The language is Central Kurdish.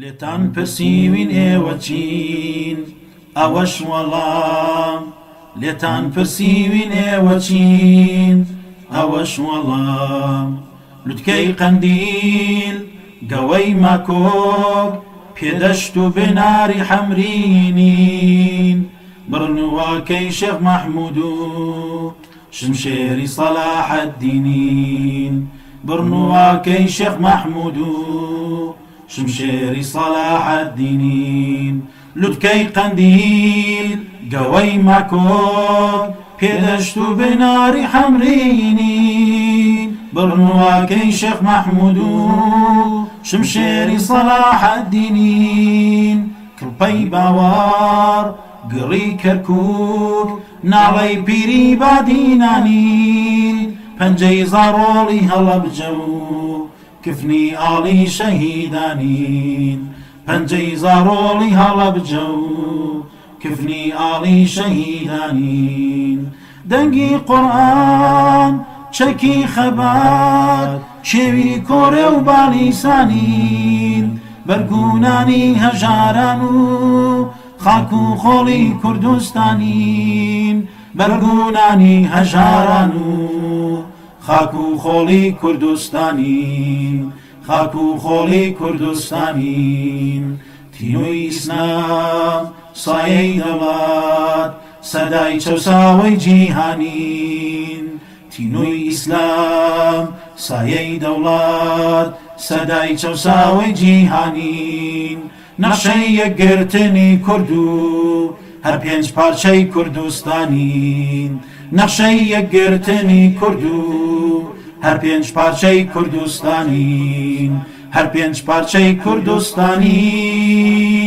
لێتان پرسیوین ئێوە چین ئەوەش وەڵام لێتان پرسیوین ئێوە چین ئەوەش وەڵام لوتکەی قەندیل گەوەی ماکۆب پێدەشت و بێناری حەمرینین بڕنواکەی شێخ مەحمود و شمشێری سەلاحەدینین بڕنواکەی شێخ مەحمود و شمشيري صلاح الدينين لدكي قنديل قوي ما كون بيدشتو بناري حمرينين برنواكي شيخ محمود شمشيري صلاح الدينين كربي باوار قري كركوك نالي بيري بادينانين بنجي زارولي هلا بجوك کفنی ئاڵی شەهیدانین پەنجەی زارۆڵی هەڵە بجە و کفنی ئاڵی شەهیدانین دەنگی قورآن چەکی خەبات شێوی کۆرە و بالیسانین بەرگونانی هەژاران و خاک و خۆڵی کوردستانین بەرگونانی هەژاران و خاک و خۆڵی کوردستانی خاک و خۆڵی کوردستانی تینوی ئیسنا سایەی دەڵات سەدای چەساوەی جیهانین تینوی ئیسلام سایەی دەوڵات سەدای چەساوەی جیهانین نەشەی یەکگرتنی کورد و هەر پێنج پارچەی کوردستانین نەخشەی یەکگرتنی کورد و هەر پێنج پارچەی کوردستانی هەر پێنج پارچەی کوردستانی